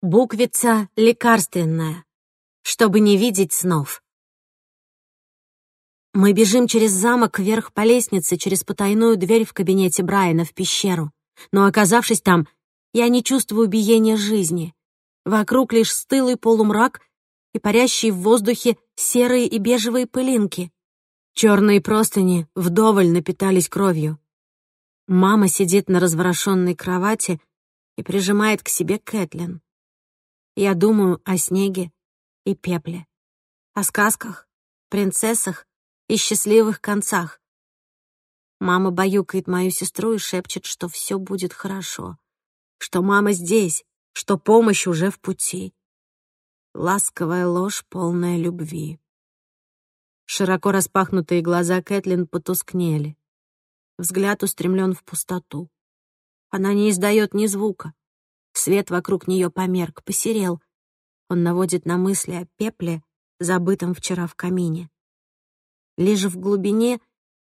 Буквица лекарственная, чтобы не видеть снов. Мы бежим через замок вверх по лестнице, через потайную дверь в кабинете Брайана в пещеру. Но, оказавшись там, я не чувствую биения жизни. Вокруг лишь стылый полумрак и парящие в воздухе серые и бежевые пылинки. Черные простыни вдоволь напитались кровью. Мама сидит на разворошенной кровати и прижимает к себе Кэтлин. Я думаю о снеге и пепле, о сказках, принцессах и счастливых концах. Мама баюкает мою сестру и шепчет, что все будет хорошо, что мама здесь, что помощь уже в пути. Ласковая ложь, полная любви. Широко распахнутые глаза Кэтлин потускнели. Взгляд устремлен в пустоту. Она не издает ни звука. Свет вокруг нее померк, посерел. Он наводит на мысли о пепле, забытом вчера в камине. Лишь в глубине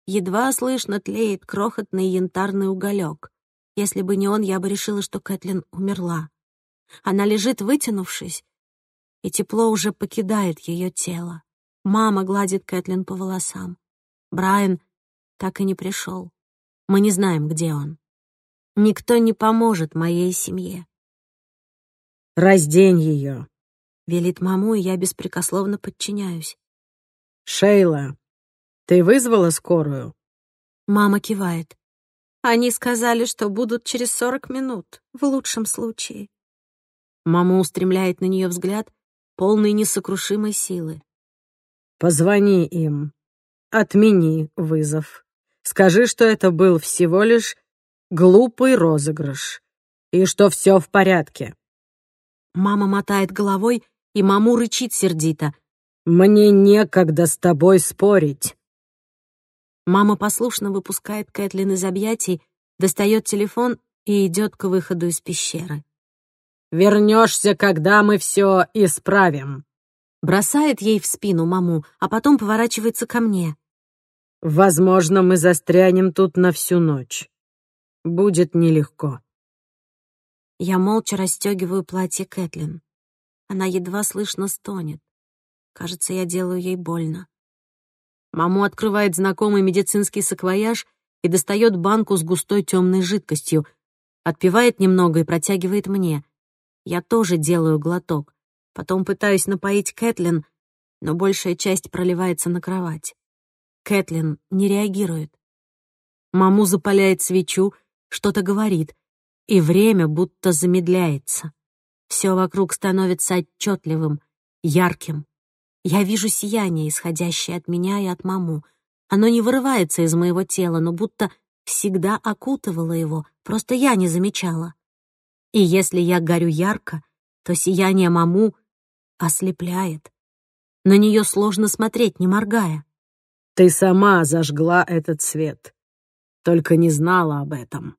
едва слышно тлеет крохотный янтарный уголек. Если бы не он, я бы решила, что Кэтлин умерла. Она лежит, вытянувшись, и тепло уже покидает ее тело. Мама гладит Кэтлин по волосам. Брайан так и не пришел. Мы не знаем, где он. Никто не поможет моей семье. Раздень ее!» — велит маму, и я беспрекословно подчиняюсь. «Шейла, ты вызвала скорую?» Мама кивает. «Они сказали, что будут через сорок минут, в лучшем случае». Мама устремляет на нее взгляд, полный несокрушимой силы. «Позвони им. Отмени вызов. Скажи, что это был всего лишь глупый розыгрыш и что все в порядке». Мама мотает головой, и маму рычит сердито. «Мне некогда с тобой спорить». Мама послушно выпускает Кэтлин из объятий, достает телефон и идет к выходу из пещеры. «Вернешься, когда мы все исправим», — бросает ей в спину маму, а потом поворачивается ко мне. «Возможно, мы застрянем тут на всю ночь. Будет нелегко». Я молча расстегиваю платье Кэтлин. Она едва слышно стонет. Кажется, я делаю ей больно. Маму открывает знакомый медицинский саквояж и достает банку с густой темной жидкостью, отпивает немного и протягивает мне. Я тоже делаю глоток. Потом пытаюсь напоить Кэтлин, но большая часть проливается на кровать. Кэтлин не реагирует. Маму запаляет свечу, что-то говорит и время будто замедляется. Все вокруг становится отчетливым, ярким. Я вижу сияние, исходящее от меня и от маму. Оно не вырывается из моего тела, но будто всегда окутывало его, просто я не замечала. И если я горю ярко, то сияние маму ослепляет. На нее сложно смотреть, не моргая. Ты сама зажгла этот свет, только не знала об этом.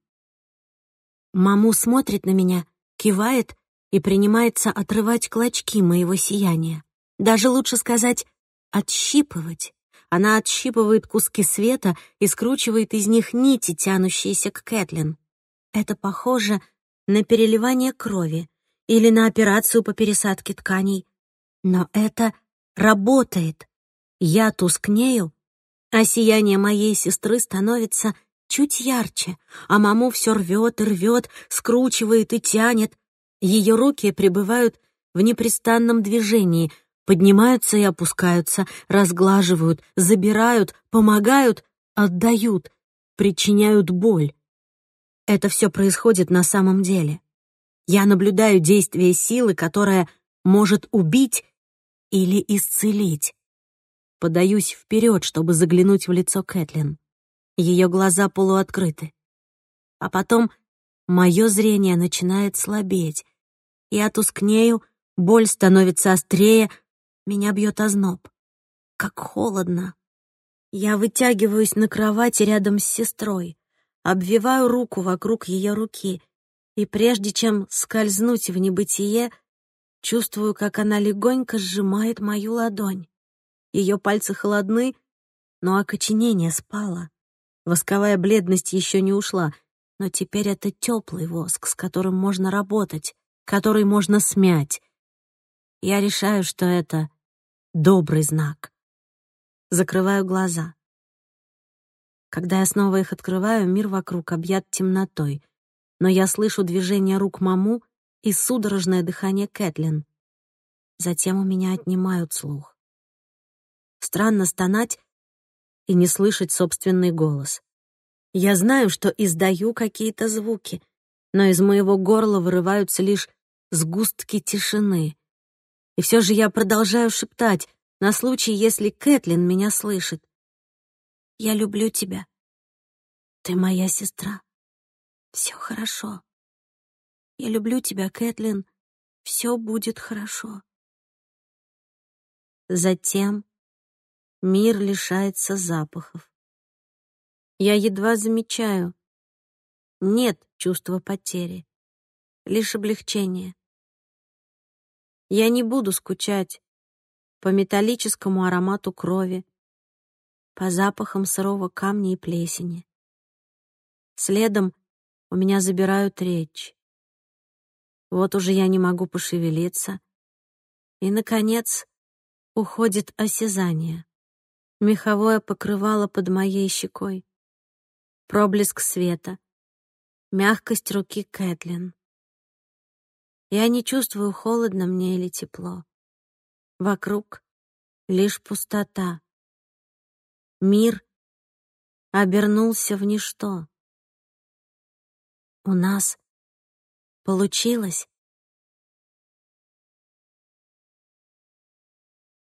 Маму смотрит на меня, кивает и принимается отрывать клочки моего сияния. Даже лучше сказать «отщипывать». Она отщипывает куски света и скручивает из них нити, тянущиеся к Кэтлин. Это похоже на переливание крови или на операцию по пересадке тканей. Но это работает. Я тускнею, а сияние моей сестры становится чуть ярче, а маму все рвет и рвет, скручивает и тянет. Ее руки пребывают в непрестанном движении, поднимаются и опускаются, разглаживают, забирают, помогают, отдают, причиняют боль. Это все происходит на самом деле. Я наблюдаю действие силы, которая может убить или исцелить. Подаюсь вперед, чтобы заглянуть в лицо Кэтлин. Ее глаза полуоткрыты. А потом мое зрение начинает слабеть. Я тускнею, боль становится острее, меня бьет озноб. Как холодно. Я вытягиваюсь на кровати рядом с сестрой, обвиваю руку вокруг ее руки, и прежде чем скользнуть в небытие, чувствую, как она легонько сжимает мою ладонь. Ее пальцы холодны, но окоченение спало. Восковая бледность еще не ушла, но теперь это теплый воск, с которым можно работать, который можно смять. Я решаю, что это добрый знак. Закрываю глаза. Когда я снова их открываю, мир вокруг объят темнотой, но я слышу движение рук маму и судорожное дыхание Кэтлин. Затем у меня отнимают слух. Странно стонать, и не слышать собственный голос. Я знаю, что издаю какие-то звуки, но из моего горла вырываются лишь сгустки тишины. И все же я продолжаю шептать на случай, если Кэтлин меня слышит. «Я люблю тебя. Ты моя сестра. Все хорошо. Я люблю тебя, Кэтлин. Все будет хорошо». Затем Мир лишается запахов. Я едва замечаю. Нет чувства потери, лишь облегчение. Я не буду скучать по металлическому аромату крови, по запахам сырого камня и плесени. Следом у меня забирают речь. Вот уже я не могу пошевелиться. И, наконец, уходит осязание. Меховое покрывало под моей щекой. Проблеск света. Мягкость руки Кэтлин. Я не чувствую, холодно мне или тепло. Вокруг лишь пустота. Мир обернулся в ничто. У нас получилось.